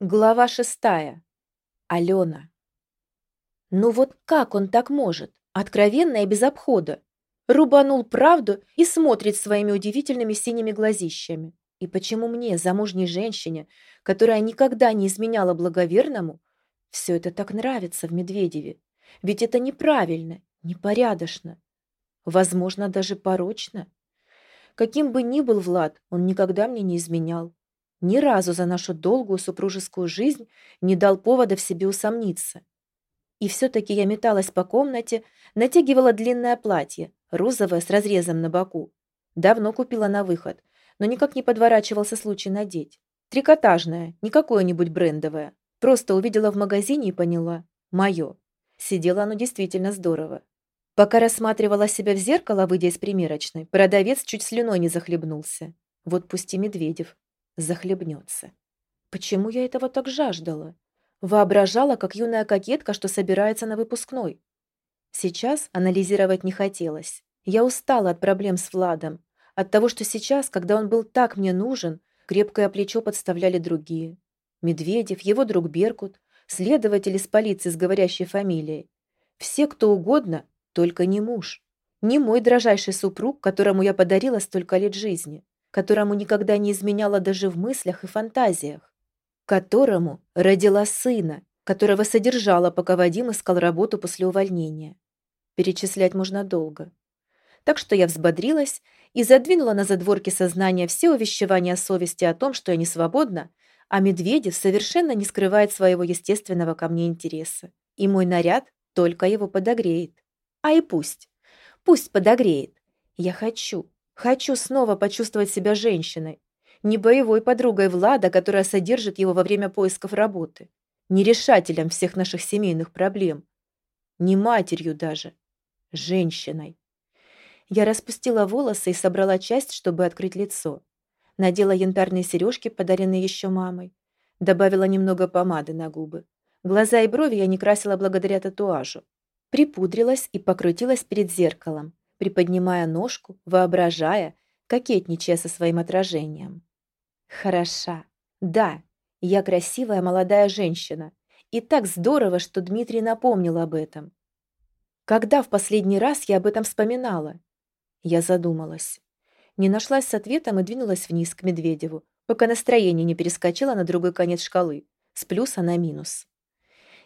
Глава шестая. Алена. Ну вот как он так может? Откровенно и без обхода. Рубанул правду и смотрит своими удивительными синими глазищами. И почему мне, замужней женщине, которая никогда не изменяла благоверному, все это так нравится в Медведеве? Ведь это неправильно, непорядочно. Возможно, даже порочно. Каким бы ни был Влад, он никогда мне не изменял ни разу за нашу долгую супружескую жизнь не дал повода в себе усомниться. И все-таки я металась по комнате, натягивала длинное платье, розовое с разрезом на боку. Давно купила на выход, но никак не подворачивался случай надеть. Трикотажное, не какое-нибудь брендовое. Просто увидела в магазине и поняла. Мое. Сидело оно действительно здорово. Пока рассматривала себя в зеркало, выйдя из примерочной, продавец чуть слюной не захлебнулся. Вот пусти Медведев захлебнется. Почему я этого так жаждала? Воображала, как юная кокетка, что собирается на выпускной. Сейчас анализировать не хотелось. Я устала от проблем с Владом, от того, что сейчас, когда он был так мне нужен, крепкое плечо подставляли другие. Медведев, его друг Беркут, следователи с полиции с говорящей фамилией. Все, кто угодно, только не муж. Не мой дрожайший супруг, которому я подарила столько лет жизни которому никогда не изменяла даже в мыслях и фантазиях, которому родила сына, которого содержала, пока Вадим искал работу после увольнения. Перечислять можно долго. Так что я взбодрилась и задвинула на задворки сознания все увещевания совести о том, что я не свободна, а Медведев совершенно не скрывает своего естественного ко мне интереса. И мой наряд только его подогреет. А и пусть. Пусть подогреет. Я хочу, Хочу снова почувствовать себя женщиной. Не боевой подругой Влада, которая содержит его во время поисков работы. Не решателем всех наших семейных проблем. Не матерью даже. Женщиной. Я распустила волосы и собрала часть, чтобы открыть лицо. Надела янтарные сережки, подаренные еще мамой. Добавила немного помады на губы. Глаза и брови я не красила благодаря татуажу. Припудрилась и покрутилась перед зеркалом приподнимая ножку, воображая, кокетничая со своим отражением. Хороша. Да, я красивая молодая женщина. И так здорово, что Дмитрий напомнил об этом. Когда в последний раз я об этом вспоминала? Я задумалась. Не нашлась с ответом и двинулась вниз к Медведеву, пока настроение не перескочило на другой конец шкалы, с плюса на минус.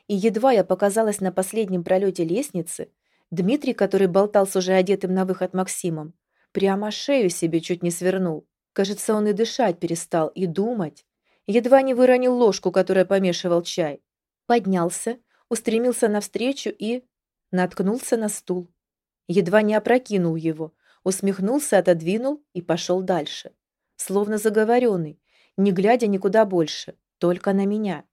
И едва я показалась на последнем пролете лестницы, Дмитрий, который болтал с уже одетым на выход Максимом, прямо шею себе чуть не свернул. Кажется, он и дышать перестал, и думать. Едва не выронил ложку, которая помешивал чай. Поднялся, устремился навстречу и... наткнулся на стул. Едва не опрокинул его, усмехнулся, отодвинул и пошел дальше. Словно заговоренный, не глядя никуда больше, только на меня.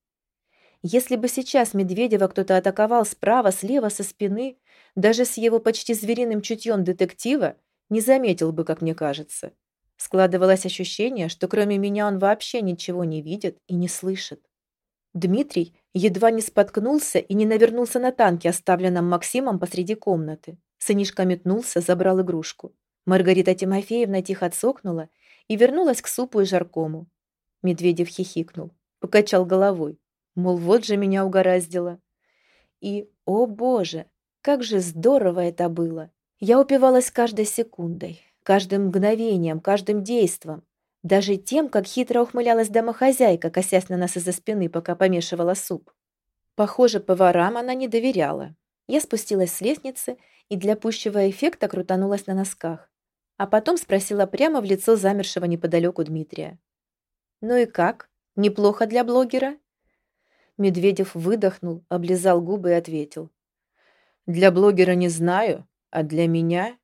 Если бы сейчас Медведева кто-то атаковал справа, слева, со спины, даже с его почти звериным чутьем детектива, не заметил бы, как мне кажется. Складывалось ощущение, что кроме меня он вообще ничего не видит и не слышит. Дмитрий едва не споткнулся и не навернулся на танке, оставленном Максимом посреди комнаты. Сынишка метнулся, забрал игрушку. Маргарита Тимофеевна тихо цокнула и вернулась к супу и жаркому. Медведев хихикнул, покачал головой. Мол, вот же меня угораздило. И, о боже, как же здорово это было! Я упивалась каждой секундой, каждым мгновением, каждым действом. Даже тем, как хитро ухмылялась домохозяйка, косясь на нас из-за спины, пока помешивала суп. Похоже, поварам она не доверяла. Я спустилась с лестницы и для пущего эффекта крутанулась на носках. А потом спросила прямо в лицо замершего неподалеку Дмитрия. «Ну и как? Неплохо для блогера?» Медведев выдохнул, облизал губы и ответил. «Для блогера не знаю, а для меня?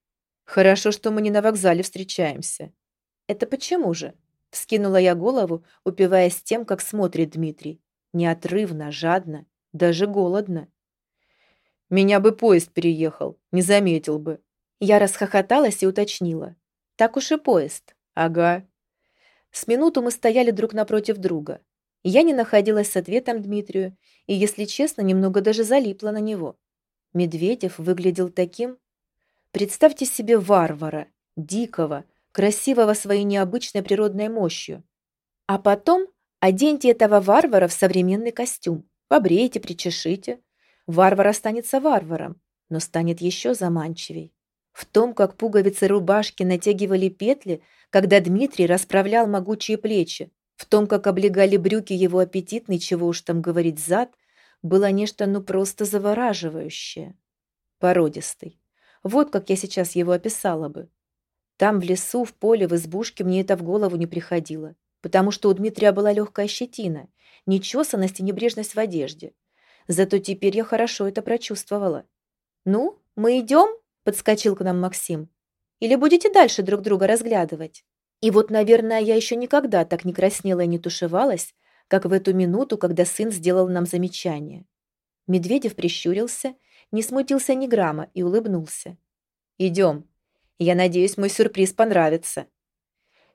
Хорошо, что мы не на вокзале встречаемся». «Это почему же?» — вскинула я голову, упиваясь тем, как смотрит Дмитрий. Неотрывно, жадно, даже голодно. «Меня бы поезд переехал, не заметил бы». Я расхохоталась и уточнила. «Так уж и поезд». «Ага». С минуту мы стояли друг напротив друга. Я не находилась с ответом Дмитрию и, если честно, немного даже залипла на него. Медведев выглядел таким... Представьте себе варвара, дикого, красивого своей необычной природной мощью. А потом Оденьте этого варвара в современный костюм, побрейте, причешите. Варвар останется варваром, но станет еще заманчивей. В том, как пуговицы рубашки натягивали петли, когда Дмитрий расправлял могучие плечи, в том, как облегали брюки его аппетитный, чего уж там говорить, зад, было нечто ну просто завораживающее. Породистый. Вот как я сейчас его описала бы. Там, в лесу, в поле, в избушке мне это в голову не приходило, потому что у Дмитрия была легкая щетина, нечесанность и небрежность в одежде. Зато теперь я хорошо это прочувствовала. «Ну, мы идем?» – подскочил к нам Максим. «Или будете дальше друг друга разглядывать?» И вот, наверное, я еще никогда так не краснела и не тушевалась, как в эту минуту, когда сын сделал нам замечание. Медведев прищурился, не смутился ни грамма и улыбнулся. «Идем. Я надеюсь, мой сюрприз понравится».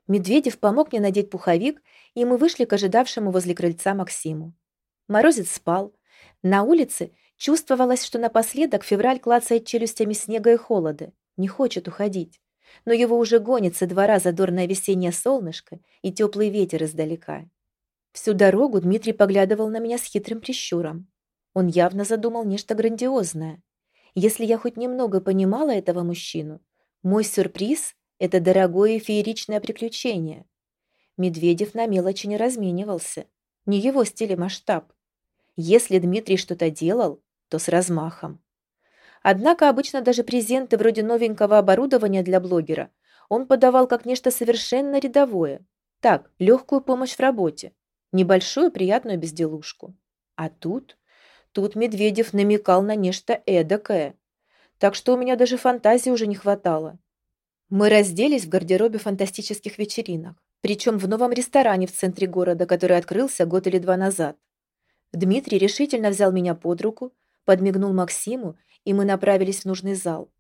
Медведев помог мне надеть пуховик, и мы вышли к ожидавшему возле крыльца Максиму. Морозец спал. На улице чувствовалось, что напоследок февраль клацает челюстями снега и холода, не хочет уходить но его уже гонит со двора задорное весеннее солнышко и теплый ветер издалека. Всю дорогу Дмитрий поглядывал на меня с хитрым прищуром. Он явно задумал нечто грандиозное. Если я хоть немного понимала этого мужчину, мой сюрприз — это дорогое фееричное приключение. Медведев на мелочи не разменивался. Не его стиль и масштаб. Если Дмитрий что-то делал, то с размахом. Однако обычно даже презенты вроде новенького оборудования для блогера он подавал как нечто совершенно рядовое. Так, легкую помощь в работе. Небольшую приятную безделушку. А тут... Тут Медведев намекал на нечто эдакое. Так что у меня даже фантазии уже не хватало. Мы разделись в гардеробе фантастических вечеринок. Причем в новом ресторане в центре города, который открылся год или два назад. Дмитрий решительно взял меня под руку, подмигнул Максиму и мы направились в нужный зал.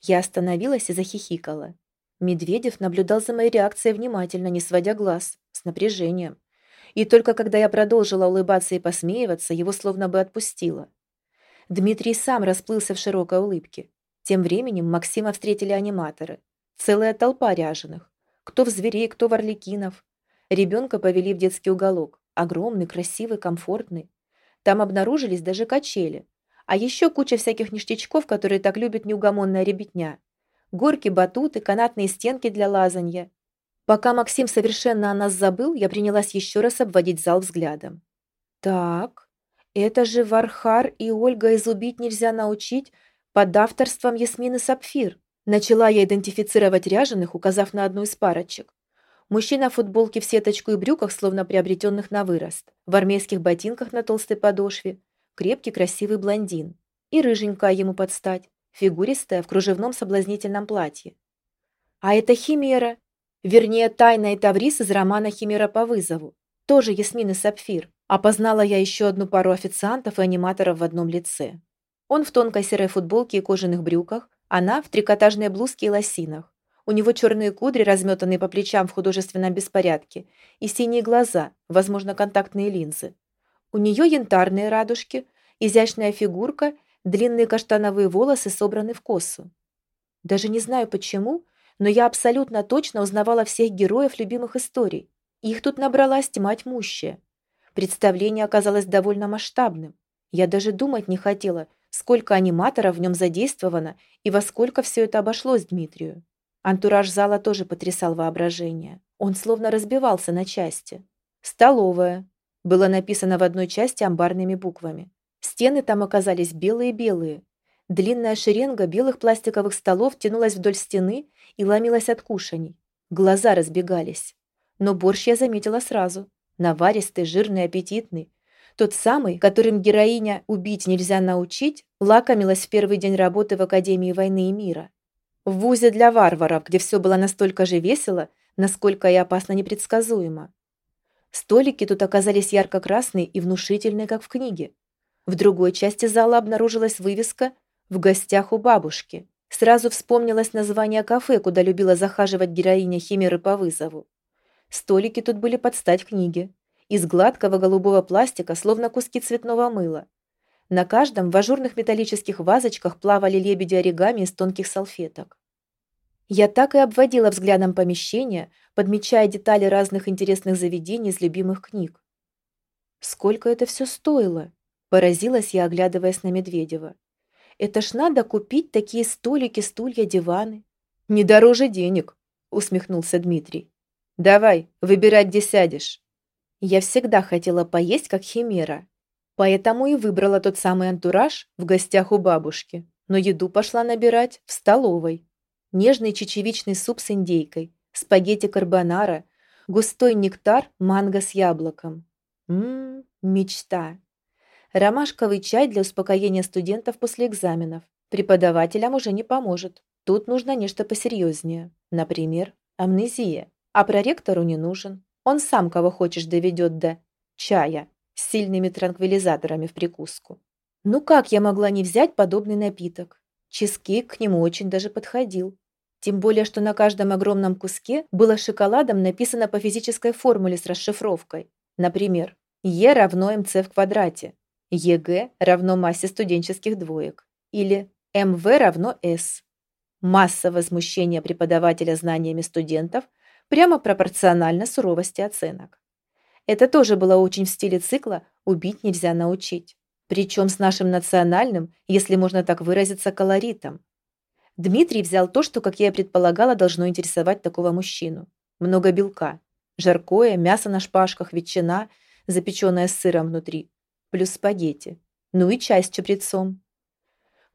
Я остановилась и захихикала. Медведев наблюдал за моей реакцией внимательно, не сводя глаз, с напряжением. И только когда я продолжила улыбаться и посмеиваться, его словно бы отпустило. Дмитрий сам расплылся в широкой улыбке. Тем временем Максима встретили аниматоры. Целая толпа ряженых. Кто в зверей, кто в орликинов. Ребенка повели в детский уголок. Огромный, красивый, комфортный. Там обнаружились даже качели, а еще куча всяких ништячков, которые так любит неугомонная ребятня. Горки, батуты, канатные стенки для лазанья. Пока Максим совершенно о нас забыл, я принялась еще раз обводить зал взглядом. Так, это же Вархар и Ольга изубить нельзя научить под авторством Ясмины Сапфир. Начала я идентифицировать ряженых, указав на одну из парочек. Мужчина в футболке в сеточку и брюках, словно приобретенных на вырост, в армейских ботинках на толстой подошве, крепкий красивый блондин. И рыженькая ему подстать, фигуристая в кружевном соблазнительном платье. А это Химера, вернее, тайная Таврис из романа «Химера по вызову», тоже Ясмин и Сапфир. Опознала я еще одну пару официантов и аниматоров в одном лице. Он в тонкой серой футболке и кожаных брюках, она в трикотажной блузке и лосинах. У него черные кудри, разметанные по плечам в художественном беспорядке, и синие глаза, возможно, контактные линзы. У нее янтарные радужки, изящная фигурка, длинные каштановые волосы собраны в косу. Даже не знаю почему, но я абсолютно точно узнавала всех героев любимых историй. Их тут набралась тьма тьмущая. Представление оказалось довольно масштабным. Я даже думать не хотела, сколько аниматоров в нем задействовано и во сколько все это обошлось Дмитрию. Антураж зала тоже потрясал воображение. Он словно разбивался на части. Столовая, было написано в одной части амбарными буквами. Стены там оказались белые-белые. Длинная шеренга белых пластиковых столов тянулась вдоль стены и ломилась от кушаний. Глаза разбегались. Но борщ я заметила сразу. Наваристый, жирный, аппетитный. Тот самый, которым героиня «убить нельзя научить» лакомилась в первый день работы в Академии войны и мира. В вузе для варваров, где все было настолько же весело, насколько и опасно непредсказуемо. Столики тут оказались ярко-красные и внушительные, как в книге. В другой части зала обнаружилась вывеска «В гостях у бабушки». Сразу вспомнилось название кафе, куда любила захаживать героиня Химеры по вызову. Столики тут были под стать книге. Из гладкого голубого пластика, словно куски цветного мыла. На каждом в ажурных металлических вазочках плавали лебеди оригами из тонких салфеток. Я так и обводила взглядом помещение, подмечая детали разных интересных заведений из любимых книг. Сколько это все стоило? Поразилась я, оглядываясь на Медведева. Это ж надо купить такие столики, стулья, диваны. Не дороже денег, усмехнулся Дмитрий. Давай, выбирай, где сядешь. Я всегда хотела поесть, как химера. Поэтому и выбрала тот самый антураж в гостях у бабушки. Но еду пошла набирать в столовой. Нежный чечевичный суп с индейкой, спагетти карбонара, густой нектар манго с яблоком. Ммм, мечта. Ромашковый чай для успокоения студентов после экзаменов. Преподавателям уже не поможет. Тут нужно нечто посерьезнее. Например, амнезия. А проректору не нужен. Он сам кого хочешь доведет до чая с сильными транквилизаторами в прикуску. Ну как я могла не взять подобный напиток? Чизкейк к нему очень даже подходил. Тем более, что на каждом огромном куске было шоколадом написано по физической формуле с расшифровкой. Например, Е равно МЦ в квадрате, ЕГ равно массе студенческих двоек или МВ равно С. Масса возмущения преподавателя знаниями студентов прямо пропорциональна суровости оценок. Это тоже было очень в стиле цикла «убить нельзя научить». Причем с нашим национальным, если можно так выразиться, колоритом. Дмитрий взял то, что, как я и предполагала, должно интересовать такого мужчину. Много белка. Жаркое, мясо на шпажках, ветчина, запеченная с сыром внутри. Плюс спагетти. Ну и чай с чабрецом.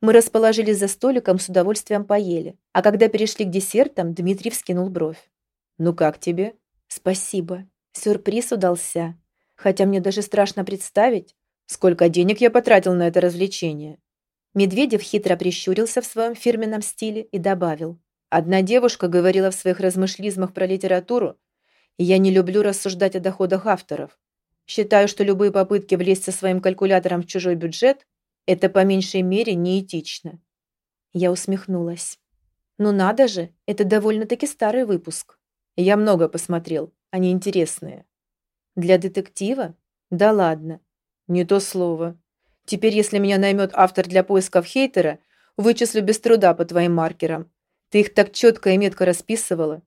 Мы расположились за столиком, с удовольствием поели. А когда перешли к десертам, Дмитрий вскинул бровь. «Ну как тебе?» «Спасибо. Сюрприз удался. Хотя мне даже страшно представить, сколько денег я потратил на это развлечение. Медведев хитро прищурился в своем фирменном стиле и добавил. Одна девушка говорила в своих размышлизмах про литературу, «Я не люблю рассуждать о доходах авторов. Считаю, что любые попытки влезть со своим калькулятором в чужой бюджет – это по меньшей мере неэтично». Я усмехнулась. «Ну надо же, это довольно-таки старый выпуск. Я много посмотрел, они интересные». «Для детектива? Да ладно. Не то слово. Теперь, если меня наймет автор для поисков хейтера, вычислю без труда по твоим маркерам. Ты их так четко и метко расписывала.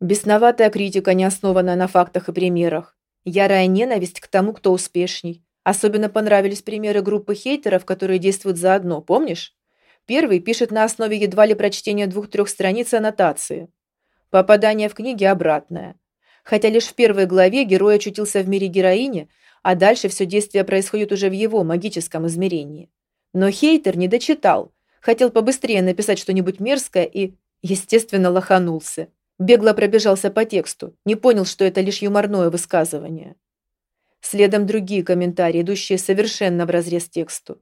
Бесноватая критика, не основанная на фактах и примерах. Ярая ненависть к тому, кто успешней. Особенно понравились примеры группы хейтеров, которые действуют заодно, помнишь? Первый пишет на основе едва ли прочтения двух-трех страниц аннотации. Попадание в книги обратное. Хотя лишь в первой главе герой очутился в мире героини, а дальше все действие происходит уже в его магическом измерении. Но хейтер не дочитал, хотел побыстрее написать что-нибудь мерзкое и, естественно, лоханулся. Бегло пробежался по тексту, не понял, что это лишь юморное высказывание. Следом другие комментарии, идущие совершенно вразрез тексту.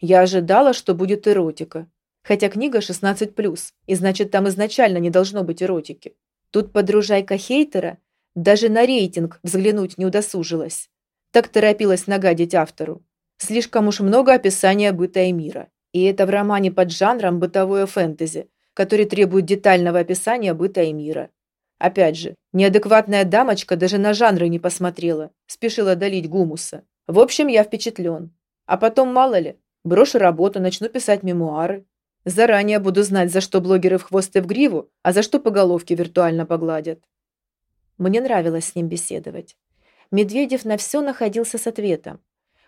Я ожидала, что будет эротика. Хотя книга 16+, и значит, там изначально не должно быть эротики. Тут подружайка хейтера даже на рейтинг взглянуть не удосужилась. Так торопилась нагадить автору. Слишком уж много описания быта и мира. И это в романе под жанром бытовое фэнтези, который требует детального описания быта и мира. Опять же, неадекватная дамочка даже на жанры не посмотрела, спешила долить гумуса. В общем, я впечатлен. А потом, мало ли, брошу работу, начну писать мемуары. Заранее буду знать, за что блогеры в хвост и в гриву, а за что по головке виртуально погладят. Мне нравилось с ним беседовать. Медведев на все находился с ответом.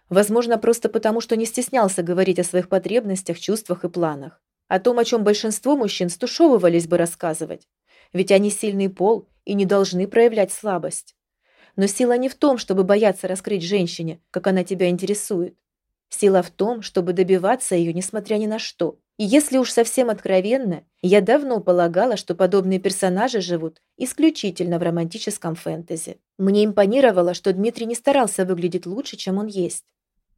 Возможно, просто потому, что не стеснялся говорить о своих потребностях, чувствах и планах. О том, о чем большинство мужчин стушевывались бы рассказывать. Ведь они сильный пол и не должны проявлять слабость. Но сила не в том, чтобы бояться раскрыть женщине, как она тебя интересует. Сила в том, чтобы добиваться ее, несмотря ни на что. И если уж совсем откровенно, я давно полагала, что подобные персонажи живут исключительно в романтическом фэнтези. Мне импонировало, что Дмитрий не старался выглядеть лучше, чем он есть.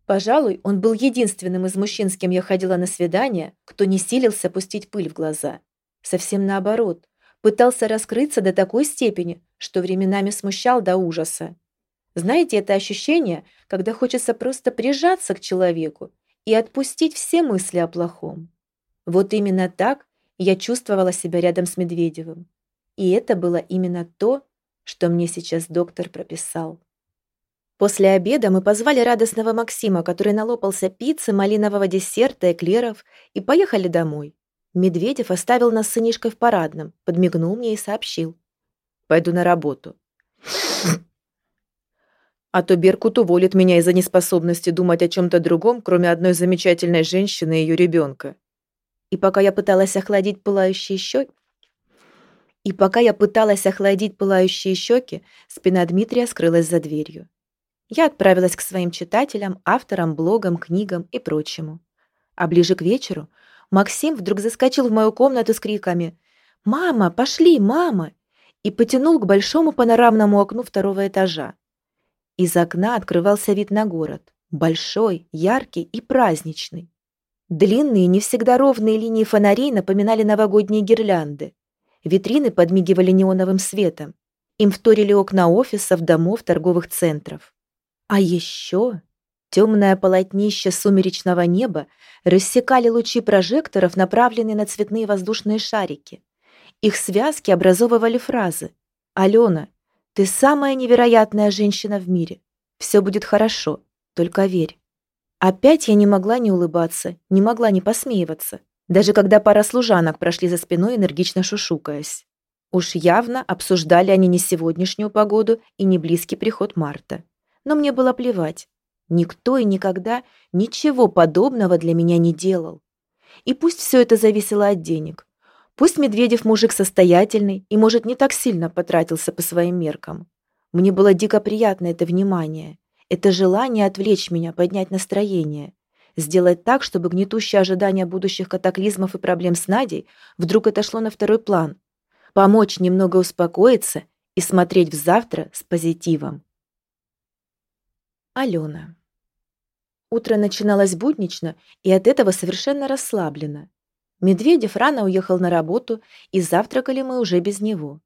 Пожалуй, он был единственным из мужчин, с кем я ходила на свидание, кто не силился пустить пыль в глаза. Совсем наоборот. Пытался раскрыться до такой степени, что временами смущал до ужаса. Знаете, это ощущение, когда хочется просто прижаться к человеку и отпустить все мысли о плохом. Вот именно так я чувствовала себя рядом с Медведевым. И это было именно то, что мне сейчас доктор прописал. После обеда мы позвали радостного Максима, который налопался пиццы, малинового десерта, эклеров, и поехали домой. Медведев оставил нас с сынишкой в парадном, подмигнул мне и сообщил. «Пойду на работу». А то Беркут уволит меня из-за неспособности думать о чем-то другом, кроме одной замечательной женщины и ее ребенка. И пока я пыталась охладить пылающие щеки, и пока я пыталась охладить пылающие щеки, спина Дмитрия скрылась за дверью. Я отправилась к своим читателям, авторам, блогам, книгам и прочему. А ближе к вечеру Максим вдруг заскочил в мою комнату с криками «Мама, пошли, мама!» и потянул к большому панорамному окну второго этажа. Из окна открывался вид на город. Большой, яркий и праздничный. Длинные, не всегда ровные линии фонарей напоминали новогодние гирлянды. Витрины подмигивали неоновым светом. Им вторили окна офисов, домов, торговых центров. А еще темное полотнище сумеречного неба рассекали лучи прожекторов, направленные на цветные воздушные шарики. Их связки образовывали фразы «Алена, ты самая невероятная женщина в мире. Все будет хорошо, только верь». Опять я не могла не улыбаться, не могла не посмеиваться, даже когда пара служанок прошли за спиной, энергично шушукаясь. Уж явно обсуждали они не сегодняшнюю погоду и не близкий приход марта. Но мне было плевать. Никто и никогда ничего подобного для меня не делал. И пусть все это зависело от денег. Пусть Медведев мужик состоятельный и, может, не так сильно потратился по своим меркам. Мне было дико приятно это внимание, это желание отвлечь меня, поднять настроение, сделать так, чтобы гнетущее ожидание будущих катаклизмов и проблем с Надей вдруг отошло на второй план, помочь немного успокоиться и смотреть в завтра с позитивом. Алена. Утро начиналось буднично и от этого совершенно расслабленно. Медведев рано уехал на работу, и завтракали мы уже без него.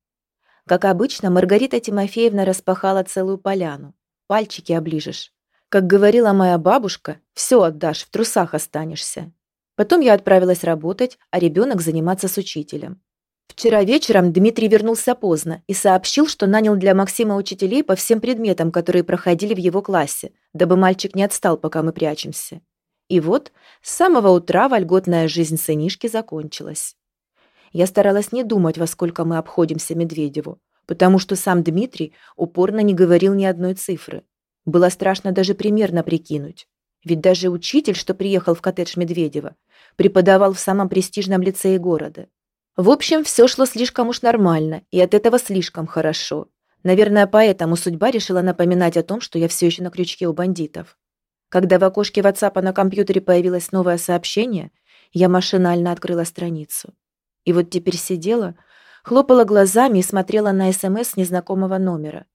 Как обычно, Маргарита Тимофеевна распахала целую поляну. Пальчики оближешь. Как говорила моя бабушка, все отдашь, в трусах останешься. Потом я отправилась работать, а ребенок заниматься с учителем. Вчера вечером Дмитрий вернулся поздно и сообщил, что нанял для Максима учителей по всем предметам, которые проходили в его классе, дабы мальчик не отстал, пока мы прячемся. И вот с самого утра вольготная жизнь сынишки закончилась. Я старалась не думать, во сколько мы обходимся Медведеву, потому что сам Дмитрий упорно не говорил ни одной цифры. Было страшно даже примерно прикинуть. Ведь даже учитель, что приехал в коттедж Медведева, преподавал в самом престижном лицее города. В общем, все шло слишком уж нормально, и от этого слишком хорошо. Наверное, поэтому судьба решила напоминать о том, что я все еще на крючке у бандитов. Когда в окошке WhatsApp на компьютере появилось новое сообщение, я машинально открыла страницу. И вот теперь сидела, хлопала глазами и смотрела на СМС незнакомого номера.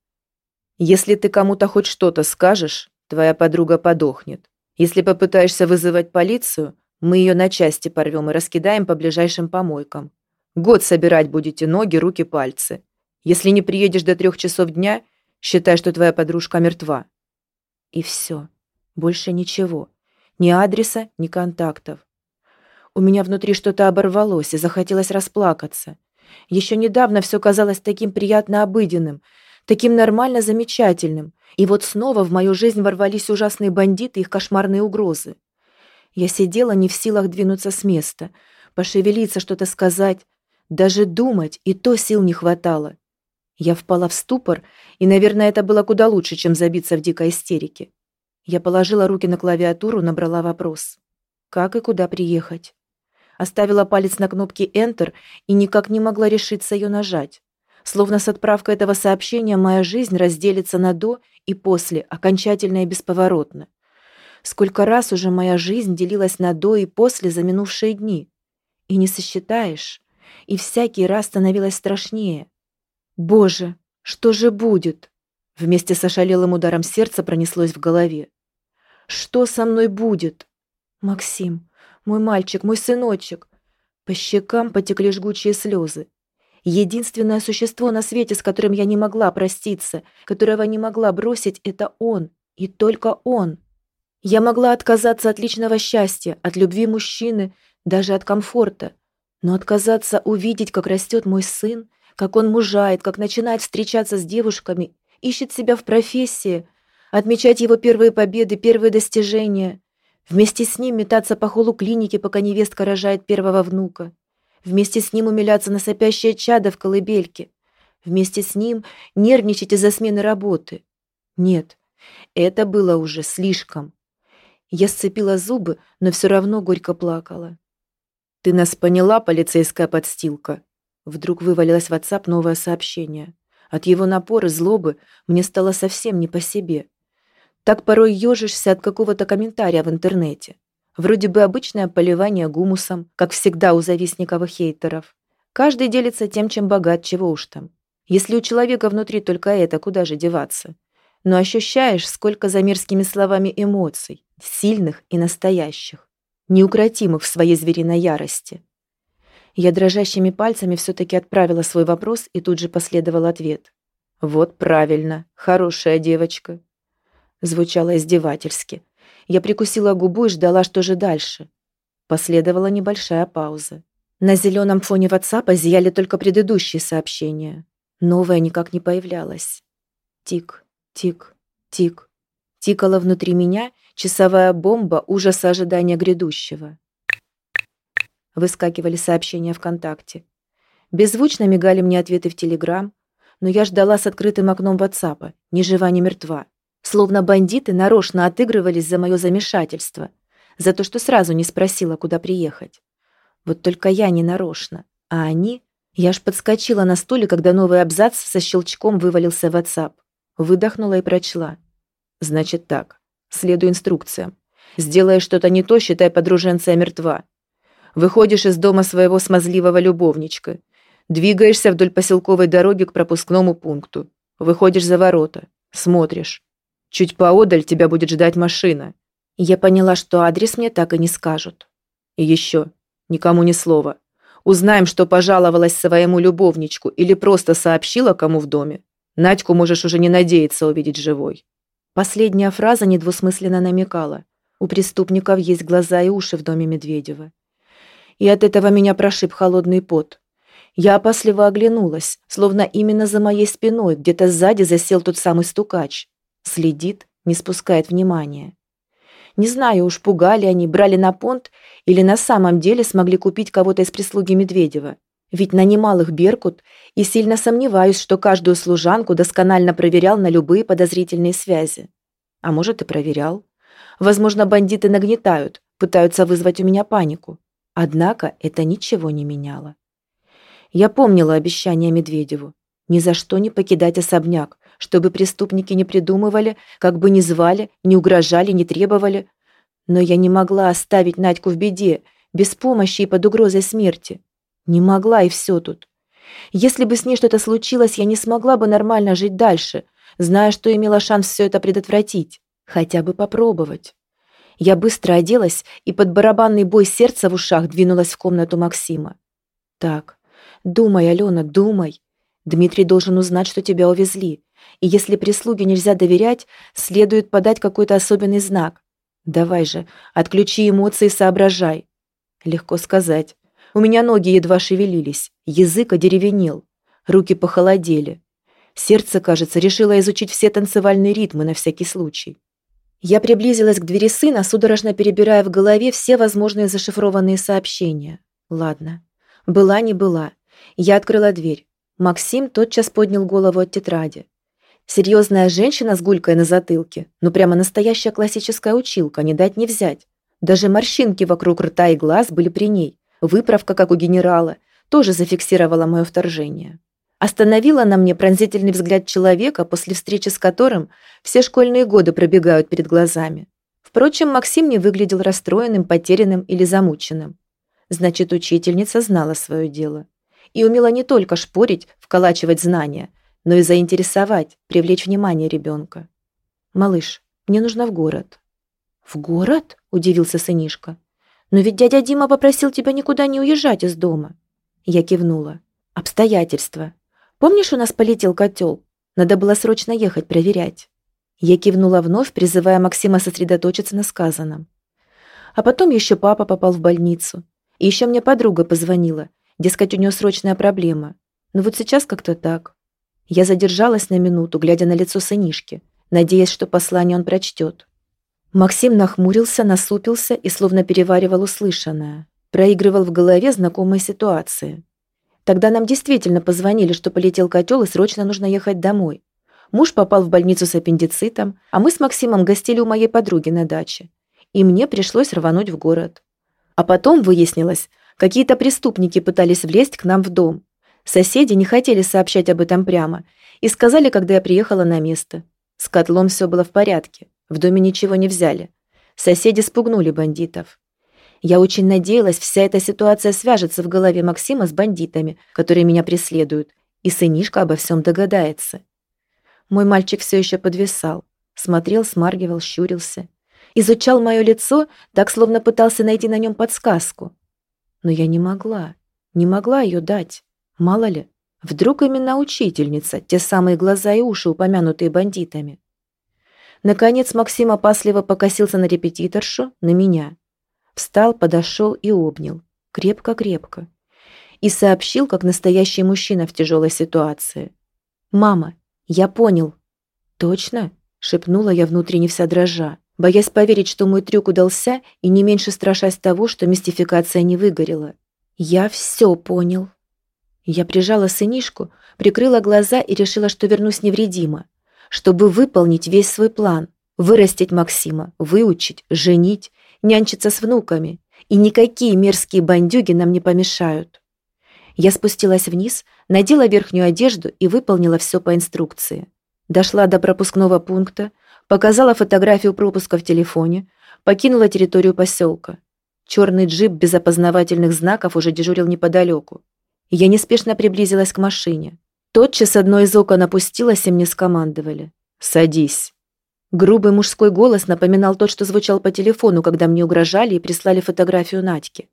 «Если ты кому-то хоть что-то скажешь, твоя подруга подохнет. Если попытаешься вызывать полицию, мы ее на части порвем и раскидаем по ближайшим помойкам. Год собирать будете ноги, руки, пальцы. Если не приедешь до трех часов дня, считай, что твоя подружка мертва». И все. Больше ничего. Ни адреса, ни контактов. У меня внутри что-то оборвалось и захотелось расплакаться. Еще недавно все казалось таким приятно обыденным, таким нормально замечательным. И вот снова в мою жизнь ворвались ужасные бандиты и их кошмарные угрозы. Я сидела не в силах двинуться с места, пошевелиться, что-то сказать, даже думать, и то сил не хватало. Я впала в ступор, и, наверное, это было куда лучше, чем забиться в дикой истерике. Я положила руки на клавиатуру, набрала вопрос. Как и куда приехать? Оставила палец на кнопке Enter и никак не могла решиться ее нажать. Словно с отправкой этого сообщения моя жизнь разделится на «до» и «после», окончательно и бесповоротно. Сколько раз уже моя жизнь делилась на «до» и «после» за минувшие дни. И не сосчитаешь. И всякий раз становилось страшнее. Боже, что же будет? Вместе с ошалелым ударом сердца пронеслось в голове. «Что со мной будет?» «Максим, мой мальчик, мой сыночек!» По щекам потекли жгучие слезы. Единственное существо на свете, с которым я не могла проститься, которого не могла бросить, это он. И только он. Я могла отказаться от личного счастья, от любви мужчины, даже от комфорта. Но отказаться увидеть, как растет мой сын, как он мужает, как начинает встречаться с девушками ищет себя в профессии, отмечать его первые победы, первые достижения, вместе с ним метаться по холу клиники, пока невестка рожает первого внука, Вместе с ним умиляться на сопящее чадо в колыбельке. Вместе с ним нервничать из-за смены работы. Нет, это было уже слишком. Я сцепила зубы, но все равно горько плакала. «Ты нас поняла, полицейская подстилка?» Вдруг вывалилось в WhatsApp новое сообщение. От его напора, злобы мне стало совсем не по себе. Так порой ежишься от какого-то комментария в интернете. Вроде бы обычное поливание гумусом, как всегда у завистников и хейтеров. Каждый делится тем, чем богат, чего уж там. Если у человека внутри только это, куда же деваться? Но ощущаешь, сколько за мерзкими словами эмоций, сильных и настоящих, неукротимых в своей звериной ярости. Я дрожащими пальцами все-таки отправила свой вопрос, и тут же последовал ответ. «Вот правильно, хорошая девочка». Звучало издевательски. Я прикусила губу и ждала, что же дальше. Последовала небольшая пауза. На зеленом фоне WhatsApp зияли только предыдущие сообщения. Новое никак не появлялось. Тик, тик, тик. Тикала внутри меня часовая бомба ужаса ожидания грядущего. Выскакивали сообщения ВКонтакте. Беззвучно мигали мне ответы в Телеграм, но я ждала с открытым окном WhatsApp, ни жива, ни мертва. Словно бандиты нарочно отыгрывались за мое замешательство, за то, что сразу не спросила, куда приехать. Вот только я не нарочно, а они... Я аж подскочила на стуле, когда новый абзац со щелчком вывалился в WhatsApp. Выдохнула и прочла. Значит так. Следуй инструкциям. Сделаешь что-то не то, считай подруженция мертва. Выходишь из дома своего смазливого любовничка. Двигаешься вдоль поселковой дороги к пропускному пункту. Выходишь за ворота. Смотришь. Чуть поодаль тебя будет ждать машина. Я поняла, что адрес мне так и не скажут. И еще. Никому ни слова. Узнаем, что пожаловалась своему любовничку или просто сообщила кому в доме. Надьку можешь уже не надеяться увидеть живой. Последняя фраза недвусмысленно намекала. У преступников есть глаза и уши в доме Медведева и от этого меня прошиб холодный пот. Я опасливо оглянулась, словно именно за моей спиной где-то сзади засел тот самый стукач. Следит, не спускает внимания. Не знаю уж, пугали они, брали на понт или на самом деле смогли купить кого-то из прислуги Медведева. Ведь нанимал их Беркут, и сильно сомневаюсь, что каждую служанку досконально проверял на любые подозрительные связи. А может и проверял. Возможно, бандиты нагнетают, пытаются вызвать у меня панику. Однако это ничего не меняло. Я помнила обещание Медведеву. Ни за что не покидать особняк, чтобы преступники не придумывали, как бы ни звали, не угрожали, не требовали. Но я не могла оставить Надьку в беде, без помощи и под угрозой смерти. Не могла, и все тут. Если бы с ней что-то случилось, я не смогла бы нормально жить дальше, зная, что имела шанс все это предотвратить. Хотя бы попробовать. Я быстро оделась и под барабанный бой сердца в ушах двинулась в комнату Максима. «Так, думай, Алена, думай. Дмитрий должен узнать, что тебя увезли. И если прислуге нельзя доверять, следует подать какой-то особенный знак. Давай же, отключи эмоции и соображай». Легко сказать. У меня ноги едва шевелились, язык одеревенел, руки похолодели. Сердце, кажется, решило изучить все танцевальные ритмы на всякий случай. Я приблизилась к двери сына, судорожно перебирая в голове все возможные зашифрованные сообщения. Ладно. Была не была. Я открыла дверь. Максим тотчас поднял голову от тетради. Серьезная женщина с гулькой на затылке. Ну прямо настоящая классическая училка, не дать не взять. Даже морщинки вокруг рта и глаз были при ней. Выправка, как у генерала, тоже зафиксировала мое вторжение. Остановила на мне пронзительный взгляд человека, после встречи с которым все школьные годы пробегают перед глазами. Впрочем, Максим не выглядел расстроенным, потерянным или замученным. Значит, учительница знала свое дело. И умела не только шпорить, вколачивать знания, но и заинтересовать, привлечь внимание ребенка. «Малыш, мне нужно в город». «В город?» – удивился сынишка. «Но ведь дядя Дима попросил тебя никуда не уезжать из дома». Я кивнула. «Обстоятельства. Помнишь, у нас полетел котел? Надо было срочно ехать проверять». Я кивнула вновь, призывая Максима сосредоточиться на сказанном. А потом еще папа попал в больницу. И еще мне подруга позвонила. Дескать, у нее срочная проблема. Но вот сейчас как-то так. Я задержалась на минуту, глядя на лицо сынишки, надеясь, что послание он прочтет. Максим нахмурился, насупился и словно переваривал услышанное. Проигрывал в голове знакомые ситуации. Тогда нам действительно позвонили, что полетел котел и срочно нужно ехать домой. Муж попал в больницу с аппендицитом, а мы с Максимом гостили у моей подруги на даче. И мне пришлось рвануть в город. А потом выяснилось, какие-то преступники пытались влезть к нам в дом. Соседи не хотели сообщать об этом прямо и сказали, когда я приехала на место. С котлом все было в порядке, в доме ничего не взяли. Соседи спугнули бандитов. Я очень надеялась, вся эта ситуация свяжется в голове Максима с бандитами, которые меня преследуют, и сынишка обо всем догадается. Мой мальчик все еще подвисал, смотрел, смаргивал, щурился. Изучал мое лицо, так словно пытался найти на нем подсказку. Но я не могла, не могла ее дать. Мало ли, вдруг именно учительница, те самые глаза и уши, упомянутые бандитами. Наконец Максим опасливо покосился на репетиторшу, на меня. Встал, подошел и обнял. Крепко-крепко. И сообщил, как настоящий мужчина в тяжелой ситуации. «Мама, я понял». «Точно?» — шепнула я внутренне вся дрожа, боясь поверить, что мой трюк удался, и не меньше страшась того, что мистификация не выгорела. «Я все понял». Я прижала сынишку, прикрыла глаза и решила, что вернусь невредимо, чтобы выполнить весь свой план, вырастить Максима, выучить, женить нянчиться с внуками, и никакие мерзкие бандюги нам не помешают. Я спустилась вниз, надела верхнюю одежду и выполнила все по инструкции. Дошла до пропускного пункта, показала фотографию пропуска в телефоне, покинула территорию поселка. Черный джип без опознавательных знаков уже дежурил неподалеку. Я неспешно приблизилась к машине. Тотчас одно из окон опустилось, и мне скомандовали. «Садись». Грубый мужской голос напоминал тот, что звучал по телефону, когда мне угрожали и прислали фотографию Надьки.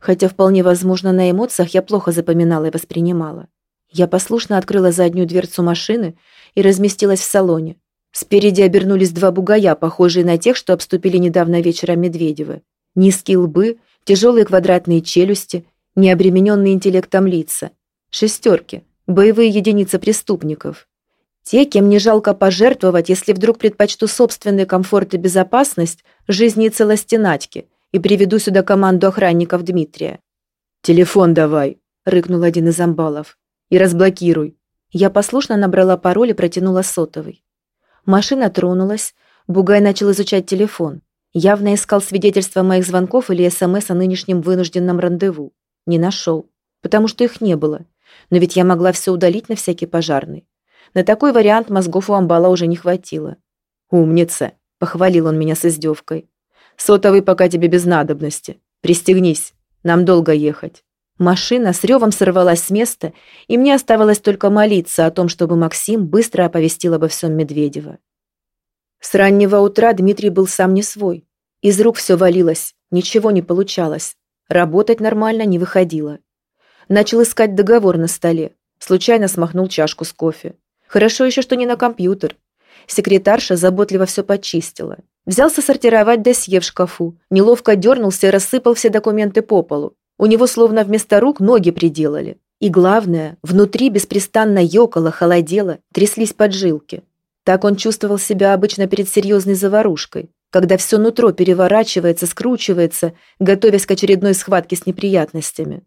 Хотя вполне возможно на эмоциях я плохо запоминала и воспринимала. Я послушно открыла заднюю дверцу машины и разместилась в салоне. Спереди обернулись два бугая, похожие на тех, что обступили недавно вечером Медведевы. Низкие лбы, тяжелые квадратные челюсти, необремененные интеллектом лица. Шестерки, боевые единицы преступников. Те, кем не жалко пожертвовать, если вдруг предпочту собственный комфорт и безопасность, жизни и целости Надьки, и приведу сюда команду охранников Дмитрия. «Телефон давай», — рыкнул один из амбалов. «И разблокируй». Я послушно набрала пароль и протянула сотовый. Машина тронулась, Бугай начал изучать телефон. Явно искал свидетельства моих звонков или СМС о нынешнем вынужденном рандеву. Не нашел, потому что их не было. Но ведь я могла все удалить на всякий пожарный. На такой вариант мозгов у амбала уже не хватило. «Умница!» — похвалил он меня с издевкой. «Сотовый пока тебе без надобности. Пристегнись, нам долго ехать». Машина с ревом сорвалась с места, и мне оставалось только молиться о том, чтобы Максим быстро оповестил обо всем Медведева. С раннего утра Дмитрий был сам не свой. Из рук все валилось, ничего не получалось. Работать нормально не выходило. Начал искать договор на столе. Случайно смахнул чашку с кофе. Хорошо еще, что не на компьютер. Секретарша заботливо все почистила. Взялся сортировать досье в шкафу, неловко дернулся и рассыпал все документы по полу. У него словно вместо рук ноги приделали. И главное, внутри беспрестанно ёкало, холодело, тряслись поджилки. Так он чувствовал себя обычно перед серьезной заварушкой, когда все нутро переворачивается, скручивается, готовясь к очередной схватке с неприятностями.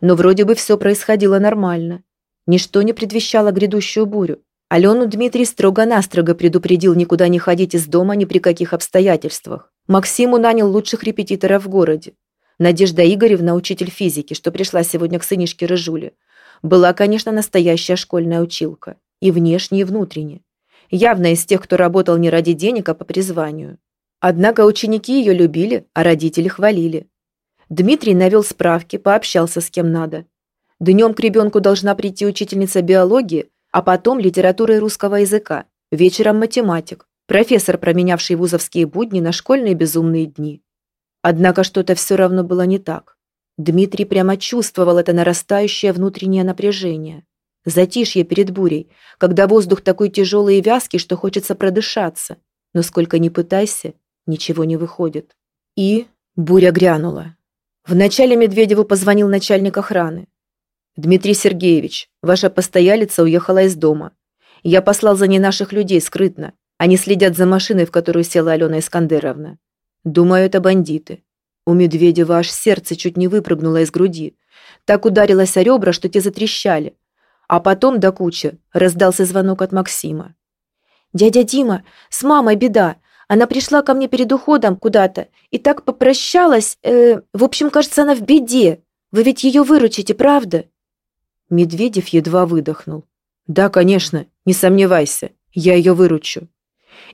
Но вроде бы все происходило нормально. Ничто не предвещало грядущую бурю. Алену Дмитрий строго-настрого предупредил никуда не ходить из дома ни при каких обстоятельствах. Максиму нанял лучших репетиторов в городе. Надежда Игоревна, учитель физики, что пришла сегодня к сынишке Рыжуле, была, конечно, настоящая школьная училка. И внешне, и внутренне. Явно из тех, кто работал не ради денег, а по призванию. Однако ученики ее любили, а родители хвалили. Дмитрий навел справки, пообщался с кем надо. Днем к ребенку должна прийти учительница биологии, а потом литературы и русского языка, вечером математик, профессор, променявший вузовские будни на школьные безумные дни. Однако что-то все равно было не так. Дмитрий прямо чувствовал это нарастающее внутреннее напряжение. Затишье перед бурей, когда воздух такой тяжелый и вязкий, что хочется продышаться. Но сколько ни пытайся, ничего не выходит. И буря грянула. Вначале Медведеву позвонил начальник охраны. «Дмитрий Сергеевич, ваша постоялица уехала из дома. Я послал за ней наших людей скрытно. Они следят за машиной, в которую села Алена Искандеровна. Думаю, это бандиты. У Медведева аж сердце чуть не выпрыгнуло из груди. Так ударилось о ребра, что те затрещали. А потом до кучи раздался звонок от Максима. «Дядя Дима, с мамой беда. Она пришла ко мне перед уходом куда-то и так попрощалась. Э, в общем, кажется, она в беде. Вы ведь ее выручите, правда?» Медведев едва выдохнул. «Да, конечно, не сомневайся, я ее выручу».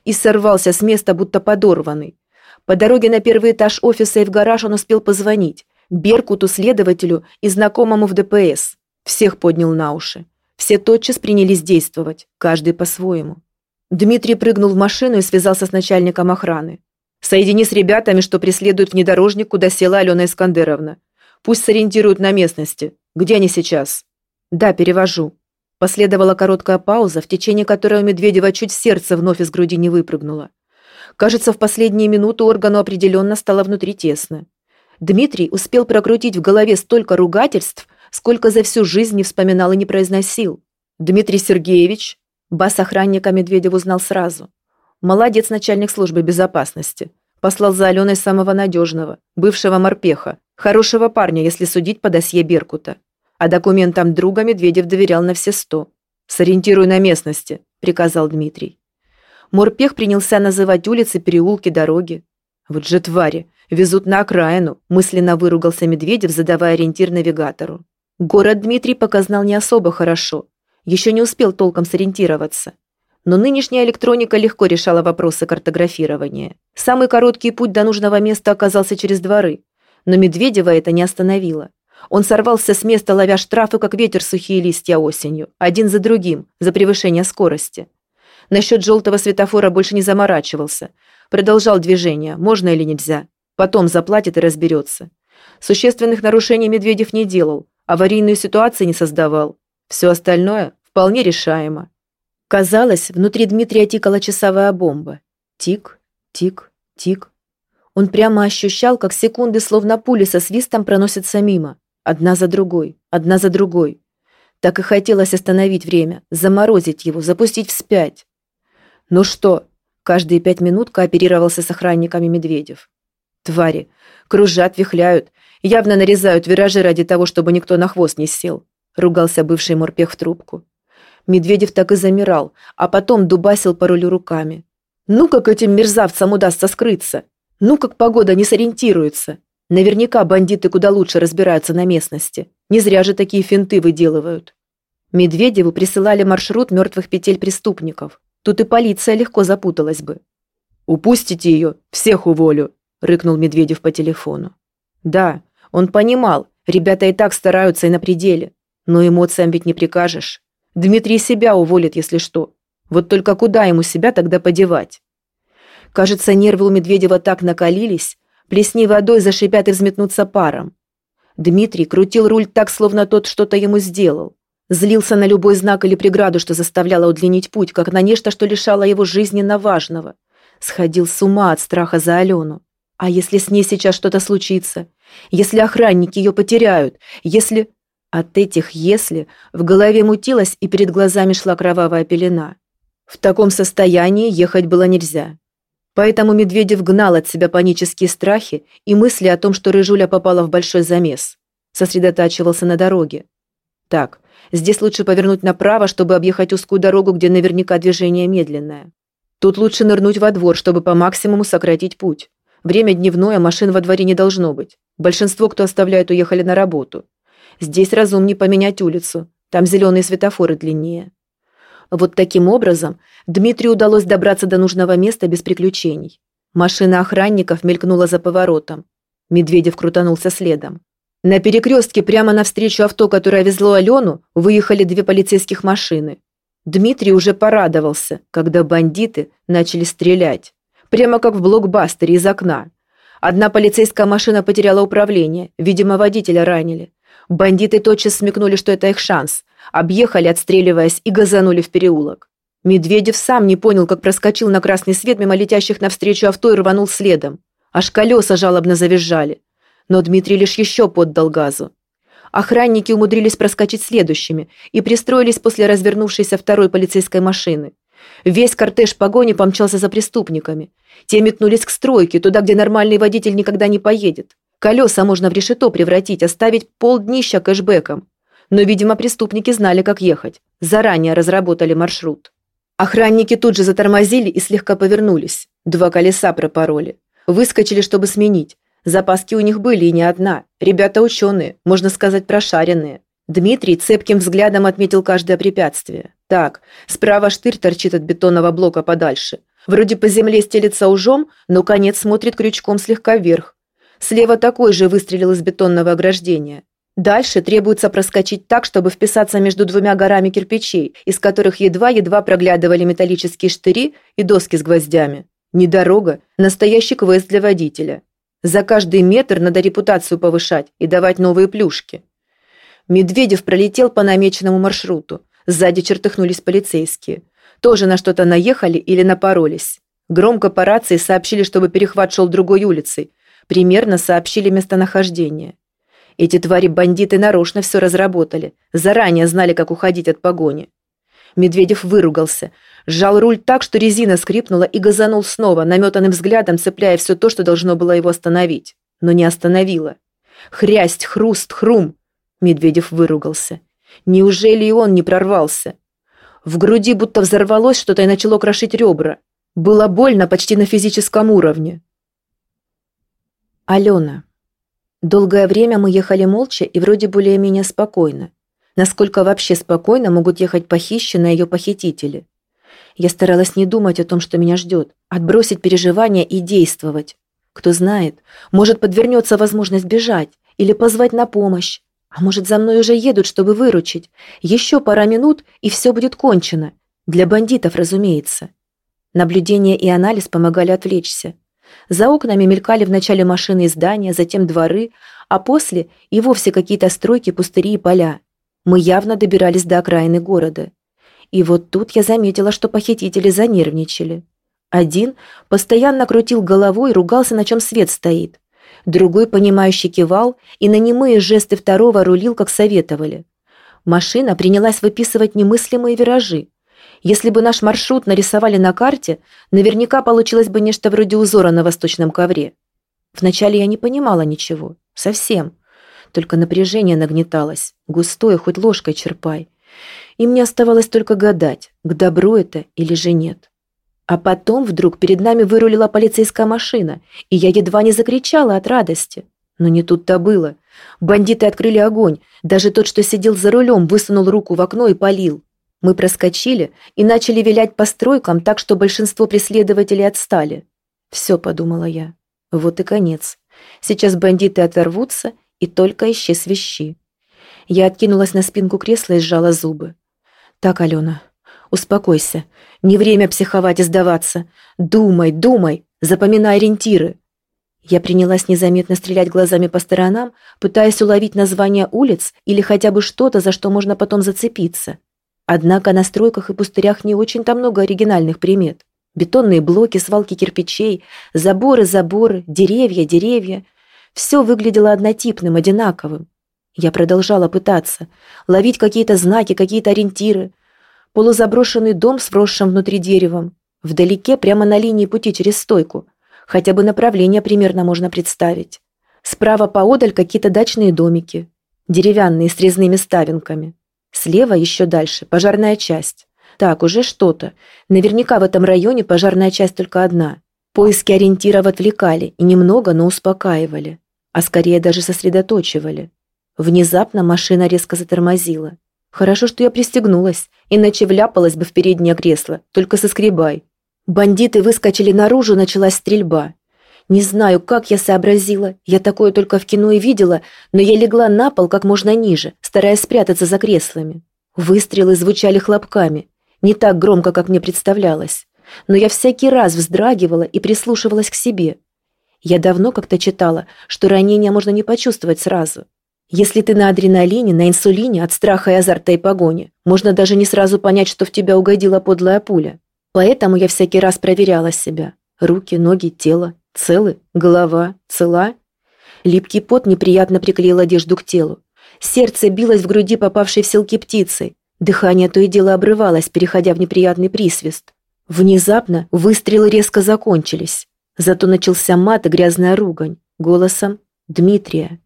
И сорвался с места, будто подорванный. По дороге на первый этаж офиса и в гараж он успел позвонить. Беркуту, следователю и знакомому в ДПС. Всех поднял на уши. Все тотчас принялись действовать, каждый по-своему. Дмитрий прыгнул в машину и связался с начальником охраны. «Соедини с ребятами, что преследуют внедорожник, куда села Алена Искандеровна. Пусть сориентируют на местности. Где они сейчас?» «Да, перевожу». Последовала короткая пауза, в течение которой у Медведева чуть сердце вновь из груди не выпрыгнуло. Кажется, в последние минуты органу определенно стало внутри тесно. Дмитрий успел прокрутить в голове столько ругательств, сколько за всю жизнь не вспоминал и не произносил. «Дмитрий Сергеевич?» Бас охранника Медведев узнал сразу. «Молодец начальник службы безопасности. Послал за Аленой самого надежного, бывшего морпеха, хорошего парня, если судить по досье Беркута. А документам друга Медведев доверял на все сто. «Сориентируй на местности», – приказал Дмитрий. Морпех принялся называть улицы, переулки, дороги. «Вот же твари! Везут на окраину», – мысленно выругался Медведев, задавая ориентир навигатору. Город Дмитрий показал не особо хорошо. Еще не успел толком сориентироваться. Но нынешняя электроника легко решала вопросы картографирования. Самый короткий путь до нужного места оказался через дворы. Но Медведева это не остановило. Он сорвался с места, ловя штрафы, как ветер сухие листья осенью, один за другим, за превышение скорости. Насчет желтого светофора больше не заморачивался. Продолжал движение, можно или нельзя. Потом заплатит и разберется. Существенных нарушений Медведев не делал, аварийную ситуацию не создавал. Все остальное вполне решаемо. Казалось, внутри Дмитрия тикала часовая бомба. Тик, тик, тик. Он прямо ощущал, как секунды, словно пули со свистом проносятся мимо. Одна за другой, одна за другой. Так и хотелось остановить время, заморозить его, запустить вспять. «Ну что?» Каждые пять минут кооперировался с охранниками Медведев. «Твари! Кружат, вихляют, явно нарезают виражи ради того, чтобы никто на хвост не сел», ругался бывший морпех в трубку. Медведев так и замирал, а потом дубасил по рулю руками. «Ну, как этим мерзавцам удастся скрыться! Ну, как погода не сориентируется! Наверняка бандиты куда лучше разбираются на местности. Не зря же такие финты выделывают. Медведеву присылали маршрут мертвых петель преступников. Тут и полиция легко запуталась бы. «Упустите ее, всех уволю», – рыкнул Медведев по телефону. Да, он понимал, ребята и так стараются и на пределе. Но эмоциям ведь не прикажешь. Дмитрий себя уволит, если что. Вот только куда ему себя тогда подевать? Кажется, нервы у Медведева так накалились, Плесни водой, зашипят и взметнутся паром. Дмитрий крутил руль так, словно тот что-то ему сделал. Злился на любой знак или преграду, что заставляло удлинить путь, как на нечто, что лишало его жизненно важного. Сходил с ума от страха за Алену. А если с ней сейчас что-то случится? Если охранники ее потеряют? Если... От этих «если» в голове мутилось и перед глазами шла кровавая пелена. В таком состоянии ехать было нельзя. Поэтому Медведев гнал от себя панические страхи и мысли о том, что Рыжуля попала в большой замес. Сосредотачивался на дороге. Так, здесь лучше повернуть направо, чтобы объехать узкую дорогу, где наверняка движение медленное. Тут лучше нырнуть во двор, чтобы по максимуму сократить путь. Время дневное, машин во дворе не должно быть. Большинство, кто оставляет, уехали на работу. Здесь разумнее поменять улицу. Там зеленые светофоры длиннее. Вот таким образом Дмитрию удалось добраться до нужного места без приключений. Машина охранников мелькнула за поворотом. Медведев крутанулся следом. На перекрестке прямо навстречу авто, которое везло Алену, выехали две полицейских машины. Дмитрий уже порадовался, когда бандиты начали стрелять. Прямо как в блокбастере из окна. Одна полицейская машина потеряла управление, видимо, водителя ранили. Бандиты тотчас смекнули, что это их шанс. Объехали, отстреливаясь, и газанули в переулок. Медведев сам не понял, как проскочил на красный свет мимо летящих навстречу авто и рванул следом. Аж колеса жалобно завизжали. Но Дмитрий лишь еще поддал газу. Охранники умудрились проскочить следующими и пристроились после развернувшейся второй полицейской машины. Весь кортеж погони помчался за преступниками. Те метнулись к стройке, туда, где нормальный водитель никогда не поедет. Колеса можно в решето превратить, оставить полднища кэшбэком. Но, видимо, преступники знали, как ехать. Заранее разработали маршрут. Охранники тут же затормозили и слегка повернулись. Два колеса пропороли. Выскочили, чтобы сменить. Запаски у них были и не одна. Ребята ученые, можно сказать, прошаренные. Дмитрий цепким взглядом отметил каждое препятствие. Так, справа штырь торчит от бетонного блока подальше. Вроде по земле стелется ужом, но конец смотрит крючком слегка вверх. Слева такой же выстрелил из бетонного ограждения. Дальше требуется проскочить так, чтобы вписаться между двумя горами кирпичей, из которых едва-едва проглядывали металлические штыри и доски с гвоздями. Не дорога, настоящий квест для водителя. За каждый метр надо репутацию повышать и давать новые плюшки. Медведев пролетел по намеченному маршруту. Сзади чертыхнулись полицейские. Тоже на что-то наехали или напоролись. Громко по рации сообщили, чтобы перехват шел другой улицей. Примерно сообщили местонахождение. Эти твари-бандиты нарочно все разработали. Заранее знали, как уходить от погони. Медведев выругался. Сжал руль так, что резина скрипнула и газанул снова, наметанным взглядом цепляя все то, что должно было его остановить. Но не остановило. Хрясть, хруст, хрум. Медведев выругался. Неужели и он не прорвался? В груди будто взорвалось что-то и начало крошить ребра. Было больно почти на физическом уровне. Алена. Долгое время мы ехали молча и вроде более-менее спокойно. Насколько вообще спокойно могут ехать похищенные ее похитители? Я старалась не думать о том, что меня ждет, отбросить переживания и действовать. Кто знает, может подвернется возможность бежать или позвать на помощь. А может, за мной уже едут, чтобы выручить. Еще пара минут, и все будет кончено. Для бандитов, разумеется. Наблюдение и анализ помогали отвлечься. За окнами мелькали вначале машины и здания, затем дворы, а после и вовсе какие-то стройки, пустыри и поля. Мы явно добирались до окраины города. И вот тут я заметила, что похитители занервничали. Один постоянно крутил головой и ругался, на чем свет стоит. Другой, понимающий, кивал и на немые жесты второго рулил, как советовали. Машина принялась выписывать немыслимые виражи. Если бы наш маршрут нарисовали на карте, наверняка получилось бы нечто вроде узора на восточном ковре. Вначале я не понимала ничего. Совсем. Только напряжение нагнеталось. Густое, хоть ложкой черпай. И мне оставалось только гадать, к добру это или же нет. А потом вдруг перед нами вырулила полицейская машина, и я едва не закричала от радости. Но не тут-то было. Бандиты открыли огонь. Даже тот, что сидел за рулем, высунул руку в окно и полил. Мы проскочили и начали вилять по стройкам так, что большинство преследователей отстали. «Все», — подумала я. «Вот и конец. Сейчас бандиты оторвутся, и только исчез вещи». Я откинулась на спинку кресла и сжала зубы. «Так, Алена, Успокойся. Не время психовать и сдаваться. Думай, думай, запоминай ориентиры. Я принялась незаметно стрелять глазами по сторонам, пытаясь уловить названия улиц или хотя бы что-то, за что можно потом зацепиться. Однако на стройках и пустырях не очень-то много оригинальных примет. Бетонные блоки, свалки кирпичей, заборы, заборы, деревья, деревья. Все выглядело однотипным, одинаковым. Я продолжала пытаться, ловить какие-то знаки, какие-то ориентиры, полузаброшенный дом с вросшим внутри деревом, вдалеке прямо на линии пути через стойку. Хотя бы направление примерно можно представить. Справа поодаль какие-то дачные домики, деревянные с резными ставинками. Слева еще дальше пожарная часть. Так, уже что-то. Наверняка в этом районе пожарная часть только одна. Поиски ориентиров отвлекали и немного, но успокаивали. А скорее даже сосредоточивали. Внезапно машина резко затормозила. Хорошо, что я пристегнулась, иначе вляпалась бы в переднее кресло, только соскребай. Бандиты выскочили наружу, началась стрельба. Не знаю, как я сообразила, я такое только в кино и видела, но я легла на пол как можно ниже, стараясь спрятаться за креслами. Выстрелы звучали хлопками, не так громко, как мне представлялось. Но я всякий раз вздрагивала и прислушивалась к себе. Я давно как-то читала, что ранение можно не почувствовать сразу. Если ты на адреналине, на инсулине, от страха и азарта и погони, можно даже не сразу понять, что в тебя угодила подлая пуля. Поэтому я всякий раз проверяла себя. Руки, ноги, тело, целы, голова, цела. Липкий пот неприятно приклеил одежду к телу. Сердце билось в груди попавшей в селки птицы. Дыхание то и дело обрывалось, переходя в неприятный присвист. Внезапно выстрелы резко закончились. Зато начался мат и грязная ругань. Голосом Дмитрия.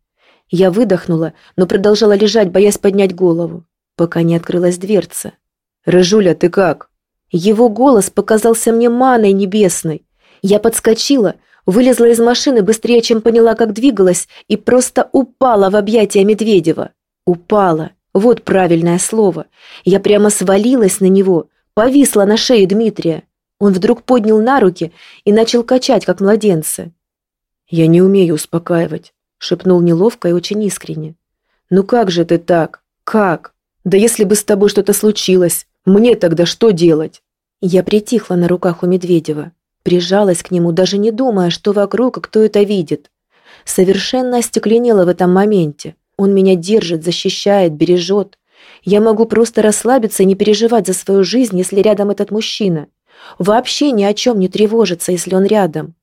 Я выдохнула, но продолжала лежать, боясь поднять голову, пока не открылась дверца. «Рыжуля, ты как?» Его голос показался мне маной небесной. Я подскочила, вылезла из машины быстрее, чем поняла, как двигалась, и просто упала в объятия Медведева. Упала. Вот правильное слово. Я прямо свалилась на него, повисла на шее Дмитрия. Он вдруг поднял на руки и начал качать, как младенца. «Я не умею успокаивать», — шепнул неловко и очень искренне. «Ну как же ты так? Как? Да если бы с тобой что-то случилось, мне тогда что делать?» Я притихла на руках у Медведева, прижалась к нему, даже не думая, что вокруг и кто это видит. Совершенно остекленела в этом моменте. Он меня держит, защищает, бережет. Я могу просто расслабиться и не переживать за свою жизнь, если рядом этот мужчина. Вообще ни о чем не тревожиться, если он рядом.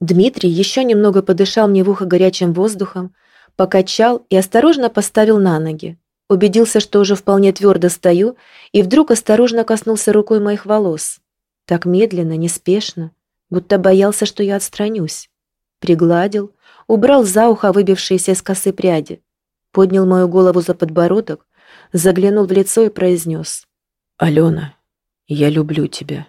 Дмитрий еще немного подышал мне в ухо горячим воздухом, покачал и осторожно поставил на ноги. Убедился, что уже вполне твердо стою, и вдруг осторожно коснулся рукой моих волос. Так медленно, неспешно, будто боялся, что я отстранюсь. Пригладил, убрал за ухо выбившиеся из косы пряди, поднял мою голову за подбородок, заглянул в лицо и произнес. «Алена, я люблю тебя».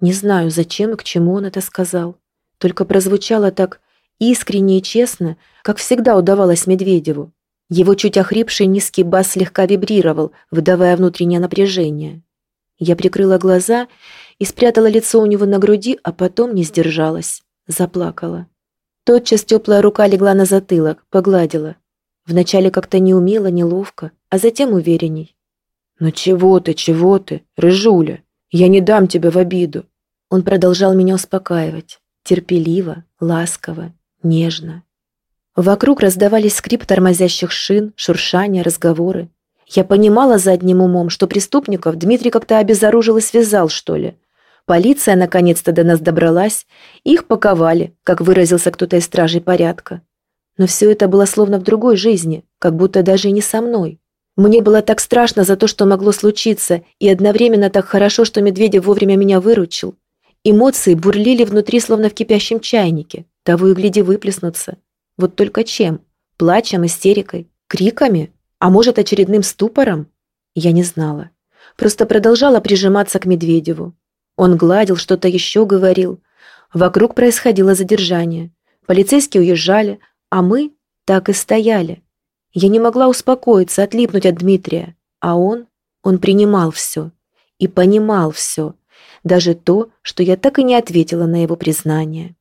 Не знаю, зачем и к чему он это сказал, только прозвучало так искренне и честно, как всегда удавалось Медведеву. Его чуть охрипший низкий бас слегка вибрировал, выдавая внутреннее напряжение. Я прикрыла глаза и спрятала лицо у него на груди, а потом не сдержалась, заплакала. Тотчас теплая рука легла на затылок, погладила. Вначале как-то неумело, неловко, а затем уверенней. «Ну чего ты, чего ты, рыжуля? Я не дам тебя в обиду!» Он продолжал меня успокаивать, терпеливо, ласково, нежно. Вокруг раздавались скрип тормозящих шин, шуршания, разговоры. Я понимала задним умом, что преступников Дмитрий как-то обезоружил и связал, что ли. Полиция наконец-то до нас добралась, их паковали, как выразился кто-то из стражей порядка. Но все это было словно в другой жизни, как будто даже и не со мной. Мне было так страшно за то, что могло случиться, и одновременно так хорошо, что Медведев вовремя меня выручил. Эмоции бурлили внутри, словно в кипящем чайнике, того и гляди выплеснуться. Вот только чем? Плачем, истерикой, криками? А может, очередным ступором? Я не знала. Просто продолжала прижиматься к Медведеву. Он гладил, что-то еще говорил. Вокруг происходило задержание. Полицейские уезжали, а мы так и стояли. Я не могла успокоиться, отлипнуть от Дмитрия. А он, он принимал все. И понимал все. Даже то, что я так и не ответила на его признание.